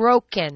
broken.